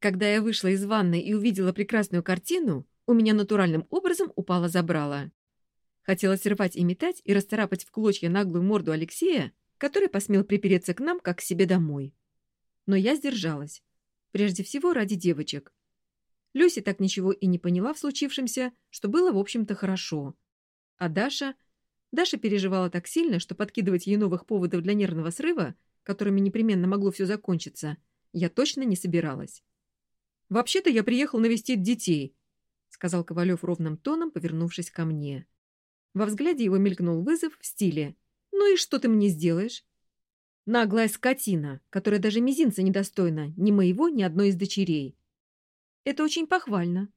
Когда я вышла из ванной и увидела прекрасную картину, у меня натуральным образом упало забрало. Хотелось рвать и метать и расцарапать в клочья наглую морду Алексея, который посмел припереться к нам, как к себе домой. Но я сдержалась. Прежде всего ради девочек. Люси так ничего и не поняла в случившемся, что было, в общем-то, хорошо. А Даша... Даша переживала так сильно, что подкидывать ей новых поводов для нервного срыва, которыми непременно могло все закончиться, я точно не собиралась. «Вообще-то я приехал навестить детей», — сказал Ковалев ровным тоном, повернувшись ко мне. Во взгляде его мелькнул вызов в стиле «Ну и что ты мне сделаешь?» Наглая скотина, которая даже мизинца недостойна ни моего, ни одной из дочерей. Это очень похвально.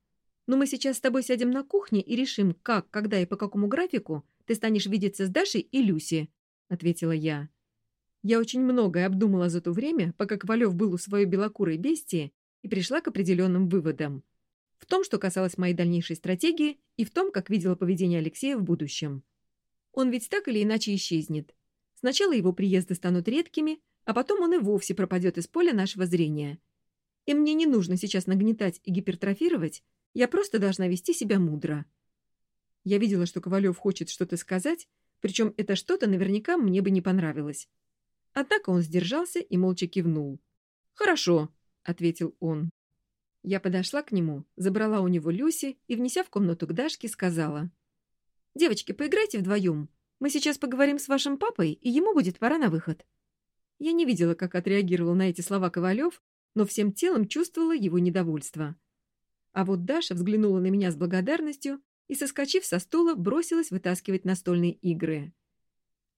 Но мы сейчас с тобой сядем на кухне и решим, как, когда и по какому графику ты станешь видеться с Дашей и Люси, — ответила я. Я очень многое обдумала за то время, пока Ковалев был у своей белокурой бестии, и пришла к определенным выводам. В том, что касалось моей дальнейшей стратегии, и в том, как видела поведение Алексея в будущем. Он ведь так или иначе исчезнет. Сначала его приезды станут редкими, а потом он и вовсе пропадет из поля нашего зрения. И мне не нужно сейчас нагнетать и гипертрофировать, я просто должна вести себя мудро. Я видела, что Ковалев хочет что-то сказать, причем это что-то наверняка мне бы не понравилось. Однако он сдержался и молча кивнул. «Хорошо», — ответил он. Я подошла к нему, забрала у него Люси и, внеся в комнату к Дашке, сказала. «Девочки, поиграйте вдвоем. Мы сейчас поговорим с вашим папой, и ему будет пора на выход». Я не видела, как отреагировал на эти слова Ковалев, но всем телом чувствовала его недовольство. А вот Даша взглянула на меня с благодарностью и, соскочив со стула, бросилась вытаскивать настольные игры.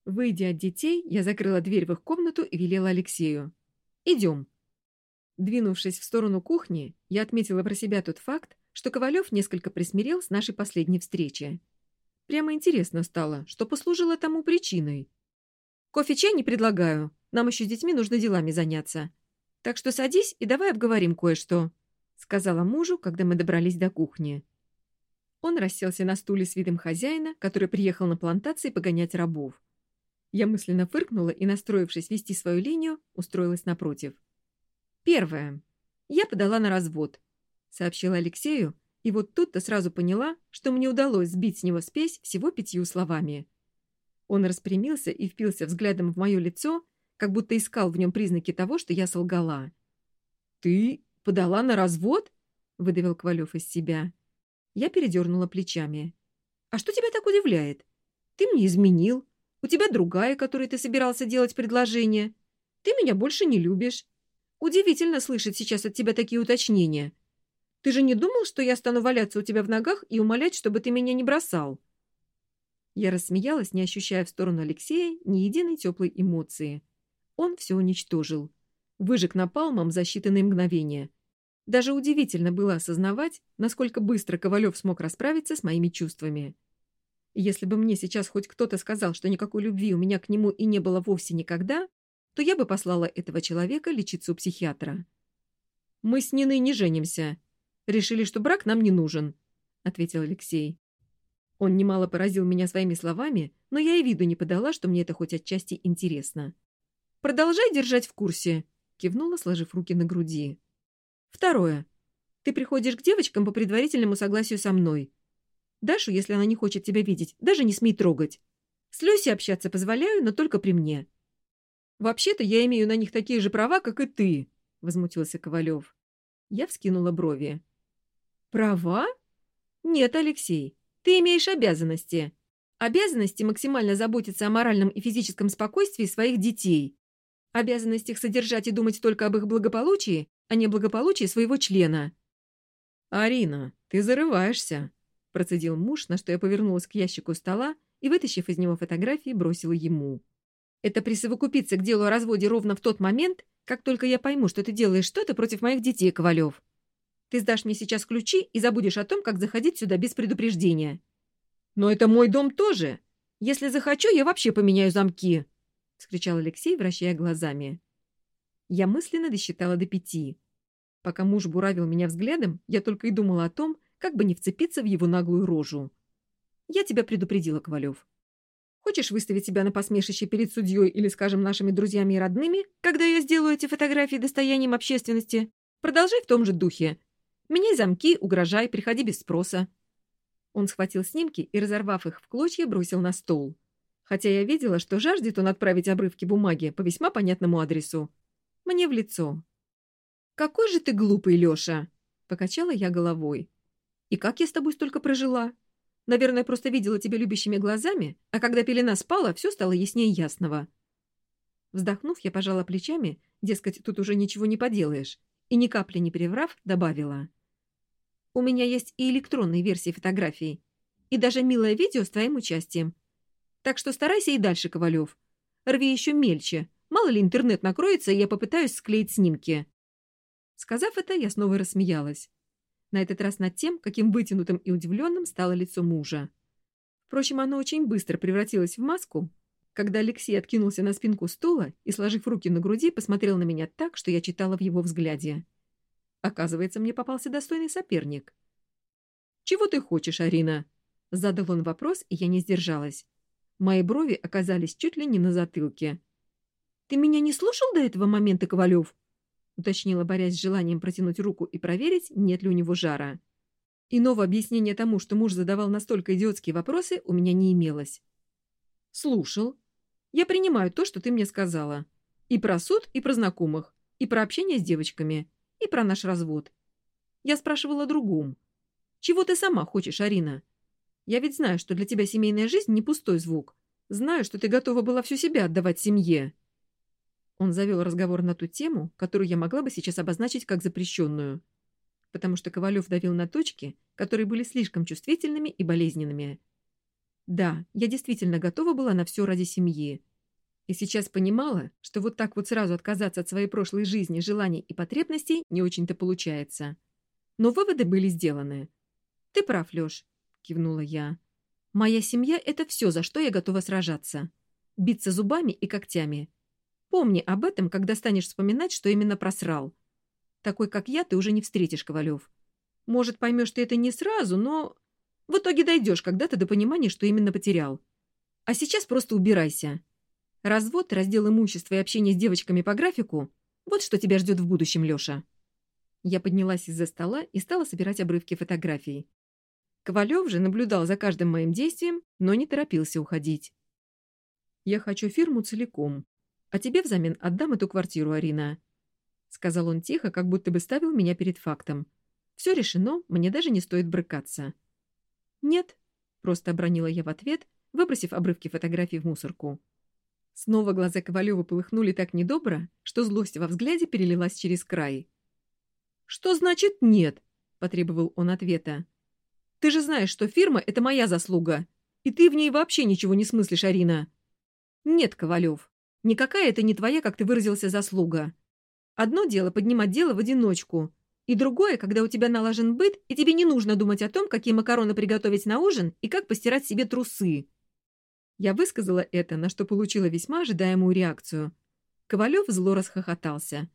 Выйдя от детей, я закрыла дверь в их комнату и велела Алексею. «Идем». Двинувшись в сторону кухни, я отметила про себя тот факт, что Ковалев несколько присмирел с нашей последней встречи. Прямо интересно стало, что послужило тому причиной. «Кофе-чай не предлагаю. Нам еще с детьми нужно делами заняться. Так что садись и давай обговорим кое-что», — сказала мужу, когда мы добрались до кухни. Он расселся на стуле с видом хозяина, который приехал на плантации погонять рабов. Я мысленно фыркнула и, настроившись вести свою линию, устроилась напротив. «Первое. Я подала на развод», — сообщила Алексею, и вот тут-то сразу поняла, что мне удалось сбить с него спесь всего пятью словами. Он распрямился и впился взглядом в мое лицо, как будто искал в нем признаки того, что я солгала. «Ты подала на развод?» — выдавил Ковалев из себя. Я передернула плечами. «А что тебя так удивляет? Ты мне изменил. У тебя другая, которой ты собирался делать предложение. Ты меня больше не любишь. Удивительно слышать сейчас от тебя такие уточнения. Ты же не думал, что я стану валяться у тебя в ногах и умолять, чтобы ты меня не бросал?» Я рассмеялась, не ощущая в сторону Алексея ни единой теплой эмоции. Он все уничтожил. Выжег напалмом за считанные мгновения. Даже удивительно было осознавать, насколько быстро Ковалев смог расправиться с моими чувствами. Если бы мне сейчас хоть кто-то сказал, что никакой любви у меня к нему и не было вовсе никогда, то я бы послала этого человека лечиться у психиатра. «Мы с Ниной не женимся», Решили, что брак нам не нужен», — ответил Алексей. Он немало поразил меня своими словами, но я и виду не подала, что мне это хоть отчасти интересно. «Продолжай держать в курсе», — кивнула, сложив руки на груди. «Второе. Ты приходишь к девочкам по предварительному согласию со мной. Дашу, если она не хочет тебя видеть, даже не смей трогать. С Люси общаться позволяю, но только при мне». «Вообще-то я имею на них такие же права, как и ты», — возмутился Ковалев. Я вскинула брови. Права? Нет, Алексей, ты имеешь обязанности. Обязанности максимально заботиться о моральном и физическом спокойствии своих детей. Обязанность их содержать и думать только об их благополучии, а не благополучии своего члена. «Арина, ты зарываешься», — процедил муж, на что я повернулась к ящику стола и, вытащив из него фотографии, бросила ему. «Это присовокупится к делу о разводе ровно в тот момент, как только я пойму, что ты делаешь что-то против моих детей, Ковалев. Ты сдашь мне сейчас ключи и забудешь о том, как заходить сюда без предупреждения. Но это мой дом тоже. Если захочу, я вообще поменяю замки, — вскричал Алексей, вращая глазами. Я мысленно досчитала до пяти. Пока муж буравил меня взглядом, я только и думала о том, как бы не вцепиться в его наглую рожу. Я тебя предупредила, Ковалев. Хочешь выставить себя на посмешище перед судьей или, скажем, нашими друзьями и родными, когда я сделаю эти фотографии достоянием общественности? Продолжай в том же духе. Меняй замки, угрожай, приходи без спроса». Он схватил снимки и, разорвав их в клочья, бросил на стол. Хотя я видела, что жаждет он отправить обрывки бумаги по весьма понятному адресу. Мне в лицо. «Какой же ты глупый, Леша!» — покачала я головой. «И как я с тобой столько прожила? Наверное, просто видела тебя любящими глазами, а когда пелена спала, все стало яснее ясного». Вздохнув, я пожала плечами, дескать, тут уже ничего не поделаешь, и ни капли не переврав, добавила. У меня есть и электронные версии фотографий, и даже милое видео с твоим участием. Так что старайся и дальше, Ковалев. Рви еще мельче. Мало ли интернет накроется, и я попытаюсь склеить снимки». Сказав это, я снова рассмеялась. На этот раз над тем, каким вытянутым и удивленным стало лицо мужа. Впрочем, оно очень быстро превратилось в маску, когда Алексей откинулся на спинку стула и, сложив руки на груди, посмотрел на меня так, что я читала в его взгляде. Оказывается, мне попался достойный соперник. «Чего ты хочешь, Арина?» Задал он вопрос, и я не сдержалась. Мои брови оказались чуть ли не на затылке. «Ты меня не слушал до этого момента, Ковалев?» Уточнила, борясь с желанием протянуть руку и проверить, нет ли у него жара. Иного объяснения тому, что муж задавал настолько идиотские вопросы, у меня не имелось. «Слушал. Я принимаю то, что ты мне сказала. И про суд, и про знакомых, и про общение с девочками и про наш развод. Я спрашивала о другом. Чего ты сама хочешь, Арина? Я ведь знаю, что для тебя семейная жизнь не пустой звук. Знаю, что ты готова была всю себя отдавать семье. Он завел разговор на ту тему, которую я могла бы сейчас обозначить как запрещенную. Потому что Ковалев давил на точки, которые были слишком чувствительными и болезненными. Да, я действительно готова была на все ради семьи. И сейчас понимала, что вот так вот сразу отказаться от своей прошлой жизни, желаний и потребностей не очень-то получается. Но выводы были сделаны. «Ты прав, Лёш», — кивнула я. «Моя семья — это все, за что я готова сражаться. Биться зубами и когтями. Помни об этом, когда станешь вспоминать, что именно просрал. Такой, как я, ты уже не встретишь, Ковалев. Может, поймешь ты это не сразу, но... В итоге дойдешь когда-то до понимания, что именно потерял. А сейчас просто убирайся. Развод, раздел имущества и общение с девочками по графику – вот что тебя ждет в будущем, Леша. Я поднялась из-за стола и стала собирать обрывки фотографий. Ковалев же наблюдал за каждым моим действием, но не торопился уходить. «Я хочу фирму целиком, а тебе взамен отдам эту квартиру, Арина», — сказал он тихо, как будто бы ставил меня перед фактом. «Все решено, мне даже не стоит брыкаться». «Нет», — просто обронила я в ответ, выбросив обрывки фотографий в мусорку. Снова глаза Ковалева полыхнули так недобро, что злость во взгляде перелилась через край. «Что значит нет?» – потребовал он ответа. «Ты же знаешь, что фирма – это моя заслуга, и ты в ней вообще ничего не смыслишь, Арина». «Нет, Ковалев, никакая это не твоя, как ты выразился, заслуга. Одно дело поднимать дело в одиночку, и другое, когда у тебя налажен быт, и тебе не нужно думать о том, какие макароны приготовить на ужин и как постирать себе трусы. Я высказала это, на что получила весьма ожидаемую реакцию. Ковалев зло расхохотался.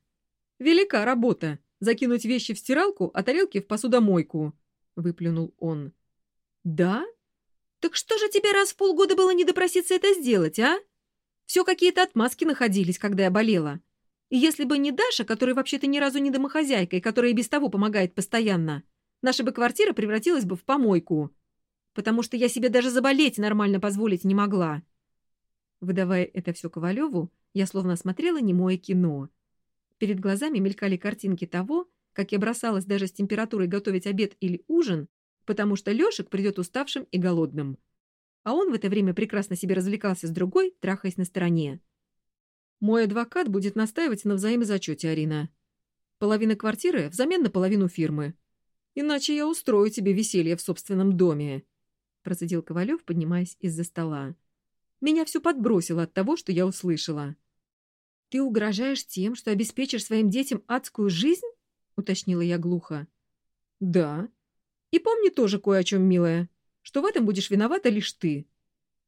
«Велика работа! Закинуть вещи в стиралку, а тарелки в посудомойку!» — выплюнул он. «Да? Так что же тебе раз в полгода было не допроситься это сделать, а? Все какие-то отмазки находились, когда я болела. И если бы не Даша, которая вообще-то ни разу не домохозяйка и которая и без того помогает постоянно, наша бы квартира превратилась бы в помойку потому что я себе даже заболеть нормально позволить не могла. Выдавая это все Ковалеву, я словно смотрела немое кино. Перед глазами мелькали картинки того, как я бросалась даже с температурой готовить обед или ужин, потому что Лешек придет уставшим и голодным. А он в это время прекрасно себе развлекался с другой, трахаясь на стороне. Мой адвокат будет настаивать на взаимозачете, Арина. Половина квартиры взамен на половину фирмы. Иначе я устрою тебе веселье в собственном доме. — процедил Ковалев, поднимаясь из-за стола. «Меня все подбросило от того, что я услышала». «Ты угрожаешь тем, что обеспечишь своим детям адскую жизнь?» — уточнила я глухо. «Да. И помни тоже кое о чем, милая, что в этом будешь виновата лишь ты».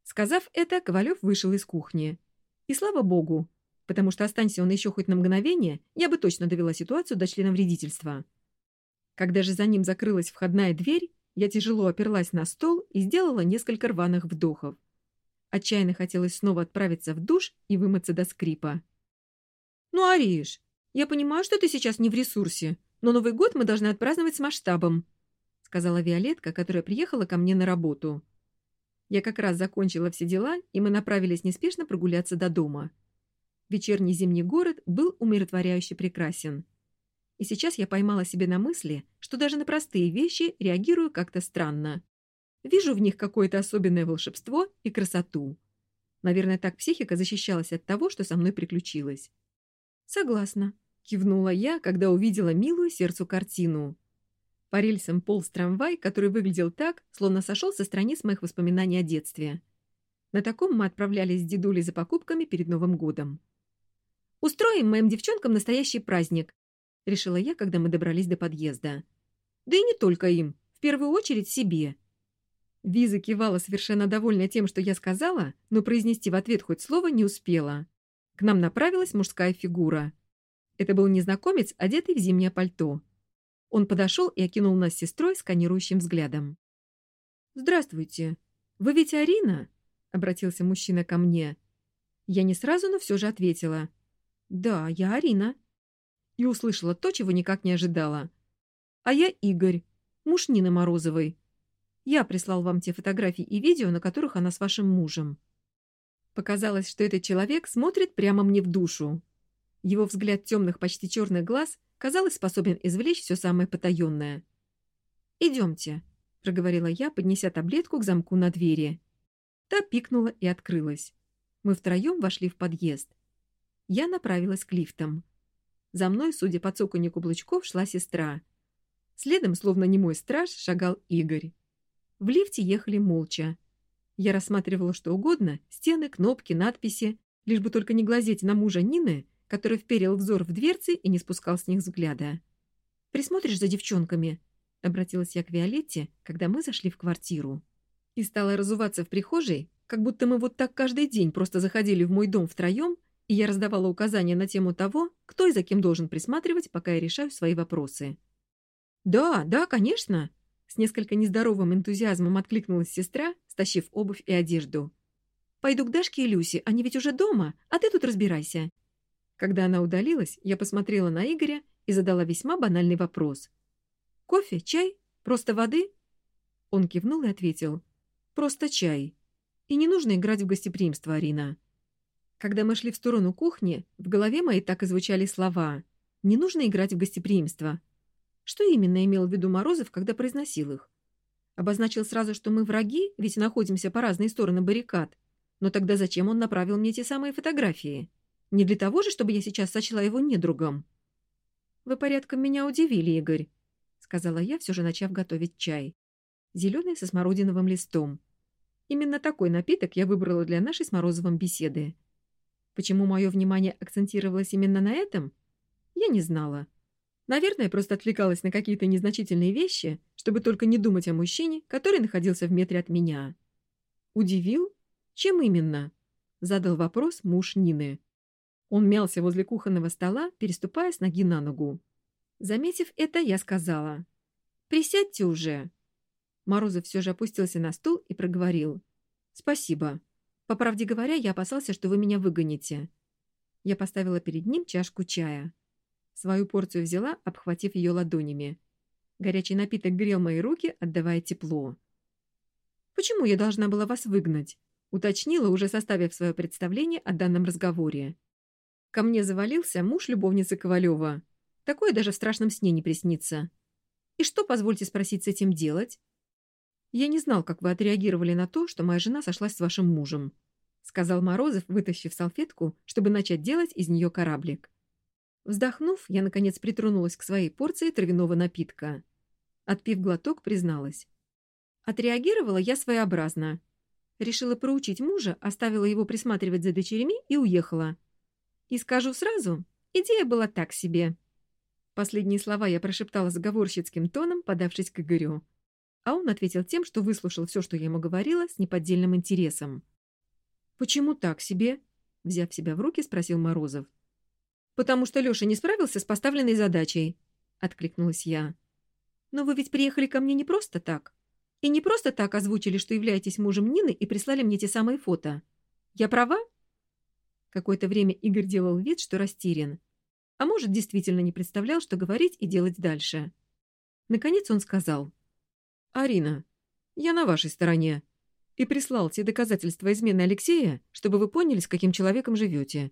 Сказав это, Ковалев вышел из кухни. И слава богу, потому что останься он еще хоть на мгновение, я бы точно довела ситуацию до члена вредительства. Когда же за ним закрылась входная дверь, я тяжело оперлась на стол и сделала несколько рваных вдохов. Отчаянно хотелось снова отправиться в душ и вымыться до скрипа. «Ну, Ариш, я понимаю, что ты сейчас не в ресурсе, но Новый год мы должны отпраздновать с масштабом», сказала Виолетка, которая приехала ко мне на работу. Я как раз закончила все дела, и мы направились неспешно прогуляться до дома. Вечерний зимний город был умиротворяюще прекрасен. И сейчас я поймала себе на мысли, что даже на простые вещи реагирую как-то странно. Вижу в них какое-то особенное волшебство и красоту. Наверное, так психика защищалась от того, что со мной приключилось. «Согласна», — кивнула я, когда увидела милую сердцу картину. По рельсам полз трамвай, который выглядел так, словно сошел со страниц моих воспоминаний о детстве. На таком мы отправлялись с дедулей за покупками перед Новым годом. «Устроим моим девчонкам настоящий праздник», — решила я, когда мы добрались до подъезда. «Да и не только им, в первую очередь себе». Виза кивала совершенно довольная тем, что я сказала, но произнести в ответ хоть слово не успела. К нам направилась мужская фигура. Это был незнакомец, одетый в зимнее пальто. Он подошел и окинул нас с сестрой сканирующим взглядом. «Здравствуйте. Вы ведь Арина?» — обратился мужчина ко мне. Я не сразу, но все же ответила. «Да, я Арина». И услышала то, чего никак не ожидала. «А я Игорь, муж Нины Морозовой. Я прислал вам те фотографии и видео, на которых она с вашим мужем. Показалось, что этот человек смотрит прямо мне в душу. Его взгляд темных, почти черных глаз, казалось, способен извлечь все самое потаенное. «Идемте», — проговорила я, поднеся таблетку к замку на двери. Та пикнула и открылась. Мы втроем вошли в подъезд. Я направилась к лифтам. За мной, судя по цоканью каблучков, шла сестра. Следом, словно немой страж, шагал Игорь. В лифте ехали молча. Я рассматривала что угодно — стены, кнопки, надписи, лишь бы только не глазеть на мужа Нины, который вперил взор в дверцы и не спускал с них взгляда. «Присмотришь за девчонками?» — обратилась я к Виолетте, когда мы зашли в квартиру. И стала разуваться в прихожей, как будто мы вот так каждый день просто заходили в мой дом втроем, и я раздавала указания на тему того, кто и за кем должен присматривать, пока я решаю свои вопросы. «Да, да, конечно!» С несколько нездоровым энтузиазмом откликнулась сестра, стащив обувь и одежду. «Пойду к Дашке и Люсе, они ведь уже дома, а ты тут разбирайся». Когда она удалилась, я посмотрела на Игоря и задала весьма банальный вопрос. «Кофе? Чай? Просто воды?» Он кивнул и ответил. «Просто чай. И не нужно играть в гостеприимство, Арина». Когда мы шли в сторону кухни, в голове моей так и звучали слова «Не нужно играть в гостеприимство», что именно имел в виду Морозов, когда произносил их? Обозначил сразу, что мы враги, ведь находимся по разные стороны баррикад. Но тогда зачем он направил мне те самые фотографии? Не для того же, чтобы я сейчас сочла его недругом? «Вы порядком меня удивили, Игорь», — сказала я, все же начав готовить чай. Зеленый со смородиновым листом. Именно такой напиток я выбрала для нашей с Морозовым беседы. Почему мое внимание акцентировалось именно на этом? Я не знала. Наверное, просто отвлекалась на какие-то незначительные вещи, чтобы только не думать о мужчине, который находился в метре от меня. Удивил? Чем именно? Задал вопрос муж Нины. Он мялся возле кухонного стола, переступая с ноги на ногу. Заметив это, я сказала. «Присядьте уже». Морозов все же опустился на стул и проговорил. «Спасибо. По правде говоря, я опасался, что вы меня выгоните». Я поставила перед ним чашку чая. Свою порцию взяла, обхватив ее ладонями. Горячий напиток грел мои руки, отдавая тепло. «Почему я должна была вас выгнать?» — уточнила, уже составив свое представление о данном разговоре. Ко мне завалился муж любовницы Ковалева. Такое даже в страшном сне не приснится. И что, позвольте спросить, с этим делать? Я не знал, как вы отреагировали на то, что моя жена сошлась с вашим мужем, сказал Морозов, вытащив салфетку, чтобы начать делать из нее кораблик. Вздохнув, я, наконец, притронулась к своей порции травяного напитка. Отпив глоток, призналась. Отреагировала я своеобразно. Решила проучить мужа, оставила его присматривать за дочерями и уехала. И скажу сразу, идея была так себе. Последние слова я прошептала заговорщицким тоном, подавшись к Игорю. А он ответил тем, что выслушал все, что я ему говорила, с неподдельным интересом. «Почему так себе?» — взяв себя в руки, спросил Морозов. «Потому что Леша не справился с поставленной задачей», — откликнулась я. «Но вы ведь приехали ко мне не просто так. И не просто так озвучили, что являетесь мужем Нины и прислали мне те самые фото. Я права?» Какое-то время Игорь делал вид, что растерян. А может, действительно не представлял, что говорить и делать дальше. Наконец он сказал. «Арина, я на вашей стороне. И прислал те доказательства измены Алексея, чтобы вы поняли, с каким человеком живете».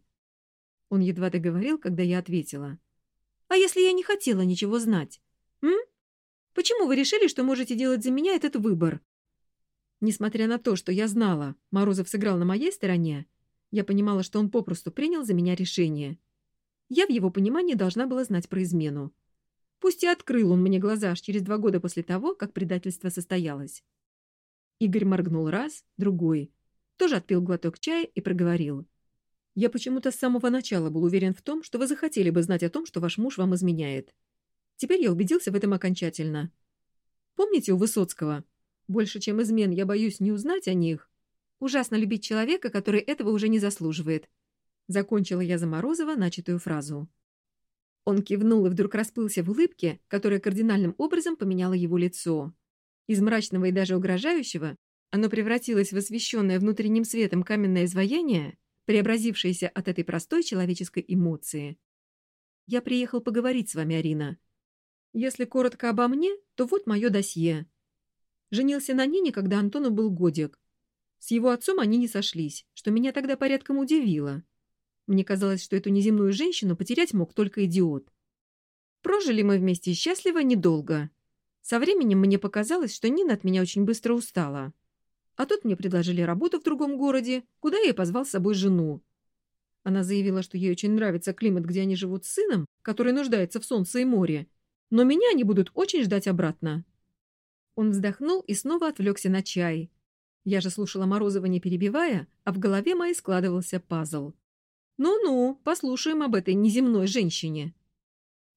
Он едва договорил, когда я ответила. «А если я не хотела ничего знать? М? Почему вы решили, что можете делать за меня этот выбор?» Несмотря на то, что я знала, Морозов сыграл на моей стороне, я понимала, что он попросту принял за меня решение. Я в его понимании должна была знать про измену. Пусть и открыл он мне глаза аж через два года после того, как предательство состоялось. Игорь моргнул раз, другой. Тоже отпил глоток чая и проговорил. «Я почему-то с самого начала был уверен в том, что вы захотели бы знать о том, что ваш муж вам изменяет. Теперь я убедился в этом окончательно. Помните у Высоцкого? Больше, чем измен, я боюсь не узнать о них. Ужасно любить человека, который этого уже не заслуживает. Закончила я за Морозова начатую фразу. Он кивнул и вдруг расплылся в улыбке, которая кардинальным образом поменяла его лицо. Из мрачного и даже угрожающего оно превратилось в освещенное внутренним светом каменное изваяние, преобразившееся от этой простой человеческой эмоции. «Я приехал поговорить с вами, Арина. Если коротко обо мне, то вот мое досье. Женился на Нине, когда Антону был годик. С его отцом они не сошлись, что меня тогда порядком удивило. Мне казалось, что эту неземную женщину потерять мог только идиот. Прожили мы вместе счастливо недолго. Со временем мне показалось, что Нина от меня очень быстро устала. А тут мне предложили работу в другом городе, куда я позвал с собой жену. Она заявила, что ей очень нравится климат, где они живут с сыном, который нуждается в солнце и море, но меня они будут очень ждать обратно. Он вздохнул и снова отвлекся на чай. Я же слушала Морозова, не перебивая, а в голове моей складывался пазл. «Ну-ну, послушаем об этой неземной женщине».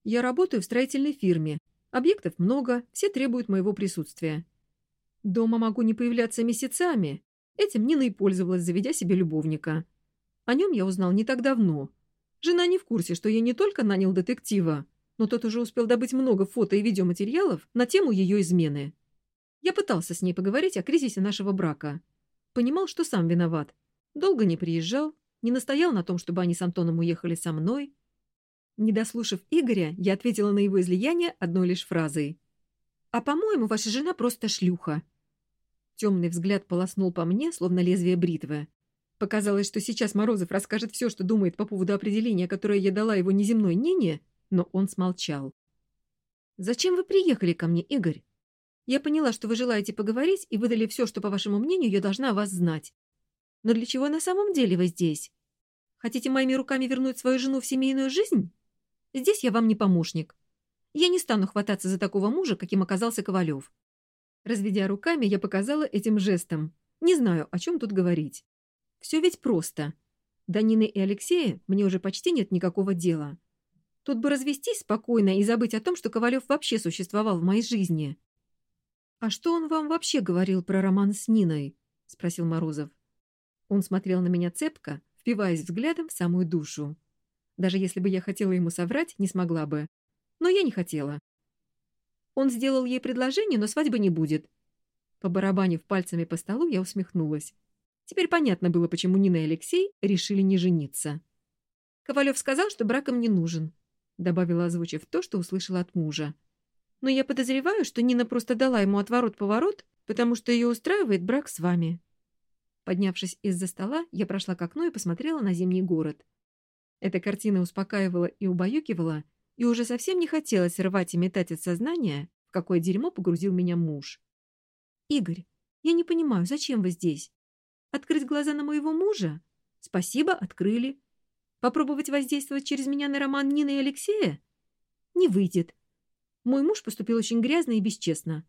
«Я работаю в строительной фирме. Объектов много, все требуют моего присутствия. Дома могу не появляться месяцами. Этим Нина и пользовалась, заведя себе любовника. О нем я узнал не так давно. Жена не в курсе, что я не только нанял детектива, но тот уже успел добыть много фото и видеоматериалов на тему ее измены. Я пытался с ней поговорить о кризисе нашего брака. Понимал, что сам виноват. Долго не приезжал, не настоял на том, чтобы они с Антоном уехали со мной. Не дослушав Игоря, я ответила на его излияние одной лишь фразой. «А, по-моему, ваша жена просто шлюха». Темный взгляд полоснул по мне, словно лезвие бритвы. Показалось, что сейчас Морозов расскажет все, что думает по поводу определения, которое я дала его неземной Нине, но он смолчал. «Зачем вы приехали ко мне, Игорь? Я поняла, что вы желаете поговорить и выдали все, что, по вашему мнению, я должна о вас знать. Но для чего на самом деле вы здесь? Хотите моими руками вернуть свою жену в семейную жизнь? Здесь я вам не помощник. Я не стану хвататься за такого мужа, каким оказался Ковалев». Разведя руками, я показала этим жестом. Не знаю, о чем тут говорить. Все ведь просто. До Нины и Алексея мне уже почти нет никакого дела. Тут бы развестись спокойно и забыть о том, что Ковалев вообще существовал в моей жизни. «А что он вам вообще говорил про роман с Ниной?» — спросил Морозов. Он смотрел на меня цепко, впиваясь взглядом в самую душу. Даже если бы я хотела ему соврать, не смогла бы. Но я не хотела. Он сделал ей предложение, но свадьбы не будет. По барабанив пальцами по столу, я усмехнулась. Теперь понятно было, почему Нина и Алексей решили не жениться. Ковалев сказал, что браком не нужен. — добавила, озвучив то, что услышала от мужа. «Но я подозреваю, что Нина просто дала ему отворот-поворот, потому что ее устраивает брак с вами». Поднявшись из-за стола, я прошла к окну и посмотрела на зимний город. Эта картина успокаивала и убаюкивала, и уже совсем не хотелось рвать и метать от сознания, в какое дерьмо погрузил меня муж. «Игорь, я не понимаю, зачем вы здесь? Открыть глаза на моего мужа? Спасибо, открыли. Попробовать воздействовать через меня на роман Нины и Алексея? Не выйдет. Мой муж поступил очень грязно и бесчестно.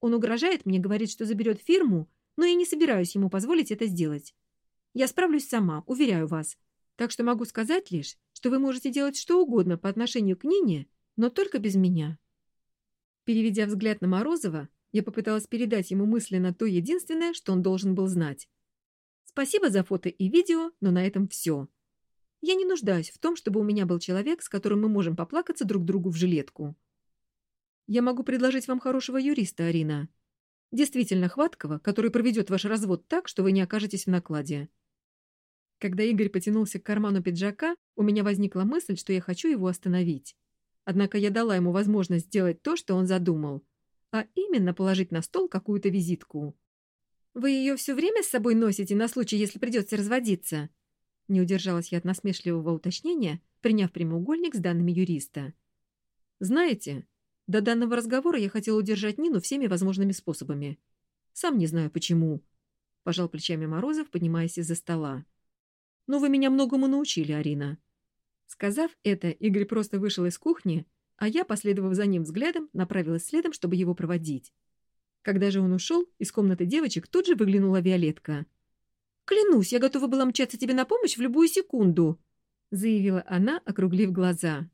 Он угрожает мне, говорит, что заберет фирму, но я не собираюсь ему позволить это сделать. Я справлюсь сама, уверяю вас. Так что могу сказать лишь, что вы можете делать что угодно по отношению к Нине, но только без меня. Переведя взгляд на Морозова, я попыталась передать ему мысленно то единственное, что он должен был знать. Спасибо за фото и видео, но на этом все. Я не нуждаюсь в том, чтобы у меня был человек, с которым мы можем поплакаться друг другу в жилетку. Я могу предложить вам хорошего юриста, Арина. Действительно хваткого, который проведет ваш развод так, что вы не окажетесь в накладе. Когда Игорь потянулся к карману пиджака, у меня возникла мысль, что я хочу его остановить. Однако я дала ему возможность сделать то, что он задумал, а именно положить на стол какую-то визитку. «Вы ее все время с собой носите на случай, если придется разводиться?» Не удержалась я от насмешливого уточнения, приняв прямоугольник с данными юриста. «Знаете, до данного разговора я хотел удержать Нину всеми возможными способами. Сам не знаю почему», — пожал плечами Морозов, поднимаясь из-за стола. Но вы меня многому научили, Арина». Сказав это, Игорь просто вышел из кухни, а я, последовав за ним взглядом, направилась следом, чтобы его проводить. Когда же он ушел, из комнаты девочек тут же выглянула Виолетка. «Клянусь, я готова была мчаться тебе на помощь в любую секунду», заявила она, округлив глаза.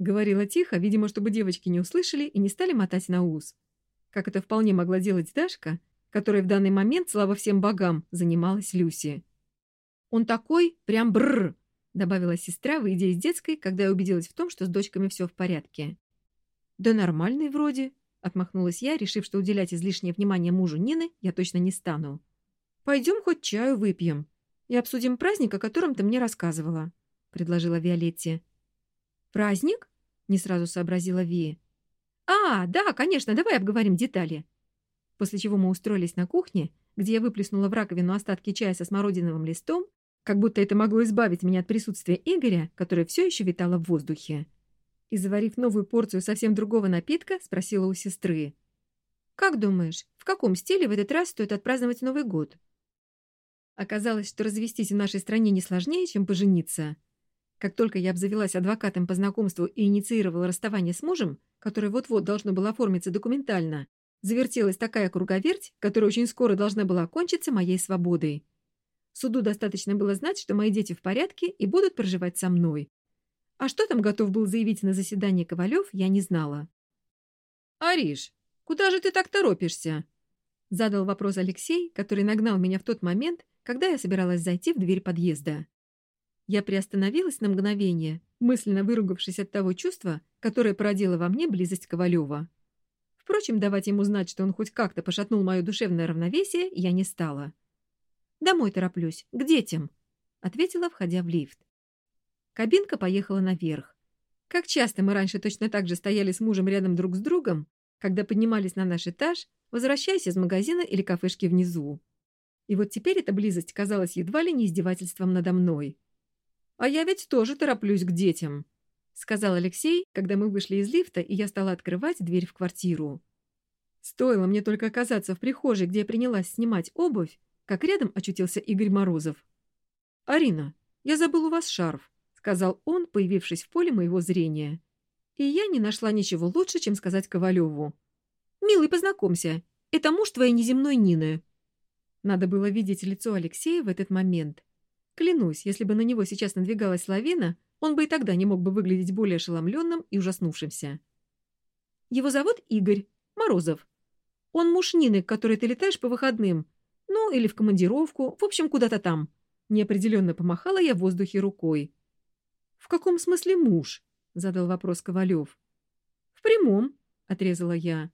Говорила тихо, видимо, чтобы девочки не услышали и не стали мотать на ус. Как это вполне могла делать Дашка, которая в данный момент, слава всем богам, занималась Люси. «Он такой, прям бррр!» — добавила сестра, выйдя из детской, когда я убедилась в том, что с дочками все в порядке. «Да нормальный вроде», — отмахнулась я, решив, что уделять излишнее внимание мужу Нины я точно не стану. «Пойдем хоть чаю выпьем и обсудим праздник, о котором ты мне рассказывала», — предложила Виолетте. «Праздник?» — не сразу сообразила Ви. «А, да, конечно, давай обговорим детали». После чего мы устроились на кухне, где я выплеснула в раковину остатки чая со смородиновым листом, как будто это могло избавить меня от присутствия Игоря, которое все еще витало в воздухе. И, заварив новую порцию совсем другого напитка, спросила у сестры. «Как думаешь, в каком стиле в этот раз стоит отпраздновать Новый год?» Оказалось, что развестись в нашей стране не сложнее, чем пожениться. Как только я обзавелась адвокатом по знакомству и инициировала расставание с мужем, которое вот-вот должно было оформиться документально, завертелась такая круговерть, которая очень скоро должна была окончиться моей свободой. Суду достаточно было знать, что мои дети в порядке и будут проживать со мной. А что там готов был заявить на заседании Ковалев, я не знала. «Ариш, куда же ты так торопишься?» Задал вопрос Алексей, который нагнал меня в тот момент, когда я собиралась зайти в дверь подъезда. Я приостановилась на мгновение, мысленно выругавшись от того чувства, которое породило во мне близость Ковалева. Впрочем, давать ему знать, что он хоть как-то пошатнул мое душевное равновесие, я не стала. «Домой тороплюсь, к детям», — ответила, входя в лифт. Кабинка поехала наверх. Как часто мы раньше точно так же стояли с мужем рядом друг с другом, когда поднимались на наш этаж, возвращаясь из магазина или кафешки внизу. И вот теперь эта близость казалась едва ли не издевательством надо мной. «А я ведь тоже тороплюсь к детям», — сказал Алексей, когда мы вышли из лифта, и я стала открывать дверь в квартиру. Стоило мне только оказаться в прихожей, где я принялась снимать обувь, как рядом очутился Игорь Морозов. «Арина, я забыл у вас шарф», — сказал он, появившись в поле моего зрения. И я не нашла ничего лучше, чем сказать Ковалеву. «Милый, познакомься, это муж твоей неземной Нины». Надо было видеть лицо Алексея в этот момент. Клянусь, если бы на него сейчас надвигалась лавина, он бы и тогда не мог бы выглядеть более ошеломленным и ужаснувшимся. Его зовут Игорь Морозов. Он муж Нины, к которой ты летаешь по выходным, ну, или в командировку, в общем, куда-то там. Неопределенно помахала я в воздухе рукой. «В каком смысле муж?» — задал вопрос Ковалев. «В прямом», — отрезала я.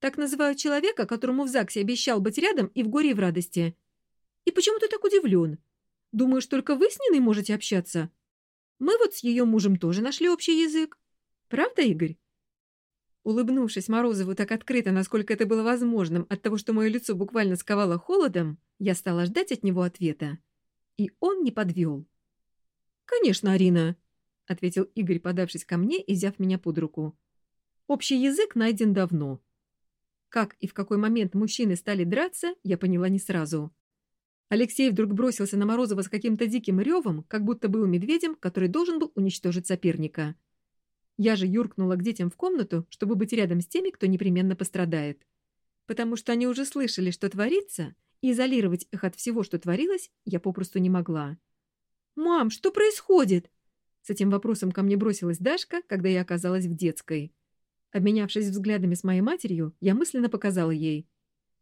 «Так называют человека, которому в ЗАГСе обещал быть рядом и в горе, и в радости. И почему ты так удивлен? Думаешь, только вы с Ниной можете общаться? Мы вот с ее мужем тоже нашли общий язык. Правда, Игорь?» Улыбнувшись Морозову так открыто, насколько это было возможным, от того, что мое лицо буквально сковало холодом, я стала ждать от него ответа. И он не подвел. «Конечно, Арина», — ответил Игорь, подавшись ко мне и взяв меня под руку. «Общий язык найден давно». Как и в какой момент мужчины стали драться, я поняла не сразу. Алексей вдруг бросился на Морозова с каким-то диким ревом, как будто был медведем, который должен был уничтожить соперника. Я же юркнула к детям в комнату, чтобы быть рядом с теми, кто непременно пострадает. Потому что они уже слышали, что творится, и изолировать их от всего, что творилось, я попросту не могла. «Мам, что происходит?» С этим вопросом ко мне бросилась Дашка, когда я оказалась в детской. Обменявшись взглядами с моей матерью, я мысленно показала ей.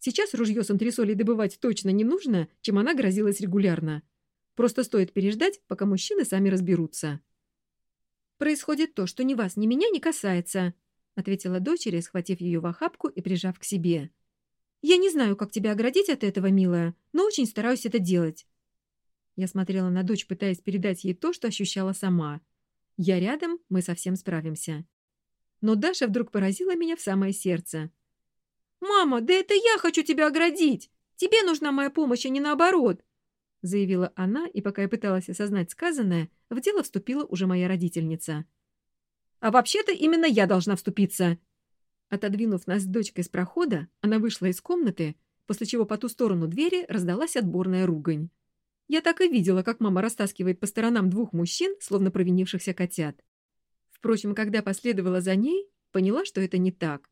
Сейчас ружье с антресолей добывать точно не нужно, чем она грозилась регулярно. Просто стоит переждать, пока мужчины сами разберутся. «Происходит то, что ни вас, ни меня не касается», — ответила дочери, схватив ее в охапку и прижав к себе. «Я не знаю, как тебя оградить от этого, милая, но очень стараюсь это делать». Я смотрела на дочь, пытаясь передать ей то, что ощущала сама. Я рядом, мы совсем справимся. Но Даша вдруг поразила меня в самое сердце. «Мама, да это я хочу тебя оградить! Тебе нужна моя помощь, а не наоборот!» заявила она, и пока я пыталась осознать сказанное, в дело вступила уже моя родительница. «А вообще-то именно я должна вступиться!» Отодвинув нас с дочкой с прохода, она вышла из комнаты, после чего по ту сторону двери раздалась отборная ругань. Я так и видела, как мама растаскивает по сторонам двух мужчин, словно провинившихся котят. Впрочем, когда последовала за ней, поняла, что это не так.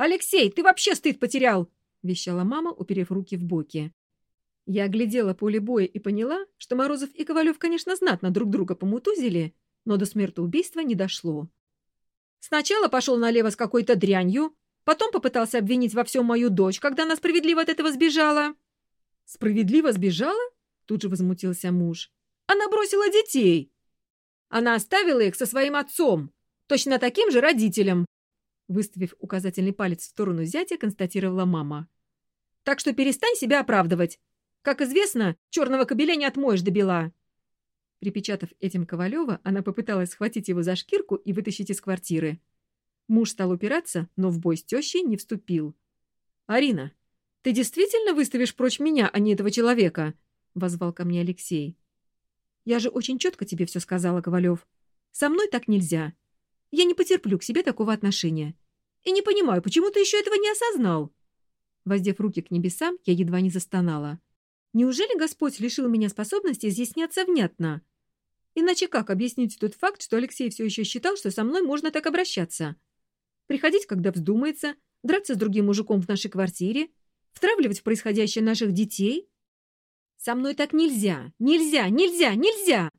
«Алексей, ты вообще стыд потерял!» — вещала мама, уперев руки в боки. Я оглядела поле боя и поняла, что Морозов и Ковалев, конечно, знатно друг друга помутузили, но до смертоубийства не дошло. Сначала пошел налево с какой-то дрянью, потом попытался обвинить во всем мою дочь, когда она справедливо от этого сбежала. «Справедливо сбежала?» — тут же возмутился муж. «Она бросила детей!» Она оставила их со своим отцом, точно таким же родителем. Выставив указательный палец в сторону зятя, констатировала мама. Так что перестань себя оправдывать. Как известно, черного кобеля не отмоешь до бела. Припечатав этим Ковалева, она попыталась схватить его за шкирку и вытащить из квартиры. Муж стал упираться, но в бой с тещей не вступил. «Арина, ты действительно выставишь прочь меня, а не этого человека?» — возвал ко мне Алексей. Я же очень четко тебе все сказала, Ковалев. Со мной так нельзя. Я не потерплю к себе такого отношения. И не понимаю, почему ты еще этого не осознал?» Воздев руки к небесам, я едва не застонала. «Неужели Господь лишил меня способности изъясняться внятно? Иначе как объяснить тот факт, что Алексей все еще считал, что со мной можно так обращаться? Приходить, когда вздумается, драться с другим мужиком в нашей квартире, втравливать в происходящее наших детей? Со мной так нельзя, нельзя, нельзя, нельзя.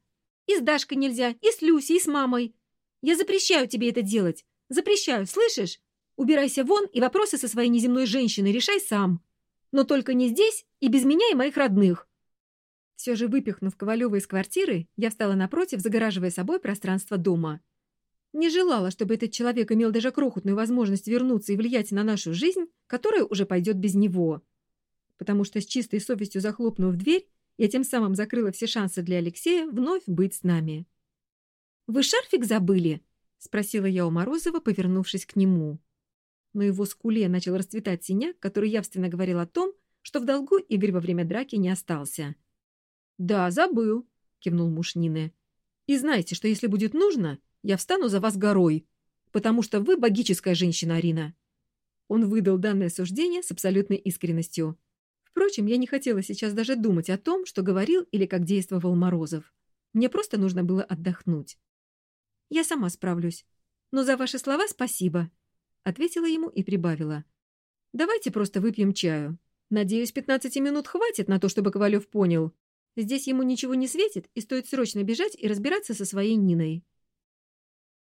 И с Дашкой нельзя, и с Люсей, и с мамой. Я запрещаю тебе это делать. Запрещаю, слышишь? Убирайся вон и вопросы со своей неземной женщиной решай сам. Но только не здесь и без меня и моих родных. Все же выпихнув Ковалева из квартиры, я встала напротив, загораживая собой пространство дома. Не желала, чтобы этот человек имел даже крохотную возможность вернуться и влиять на нашу жизнь, которая уже пойдет без него потому что с чистой совестью захлопнув дверь, я тем самым закрыла все шансы для Алексея вновь быть с нами. «Вы шарфик забыли?» — спросила я у Морозова, повернувшись к нему. На его скуле начал расцветать синяк, который явственно говорил о том, что в долгу Игорь во время драки не остался. «Да, забыл», — кивнул муж Нины. «И знайте, что если будет нужно, я встану за вас горой, потому что вы богическая женщина, Арина». Он выдал данное суждение с абсолютной искренностью. Впрочем, я не хотела сейчас даже думать о том, что говорил или как действовал Морозов. Мне просто нужно было отдохнуть. «Я сама справлюсь. Но за ваши слова спасибо», — ответила ему и прибавила. «Давайте просто выпьем чаю. Надеюсь, 15 минут хватит на то, чтобы Ковалев понял. Здесь ему ничего не светит, и стоит срочно бежать и разбираться со своей Ниной».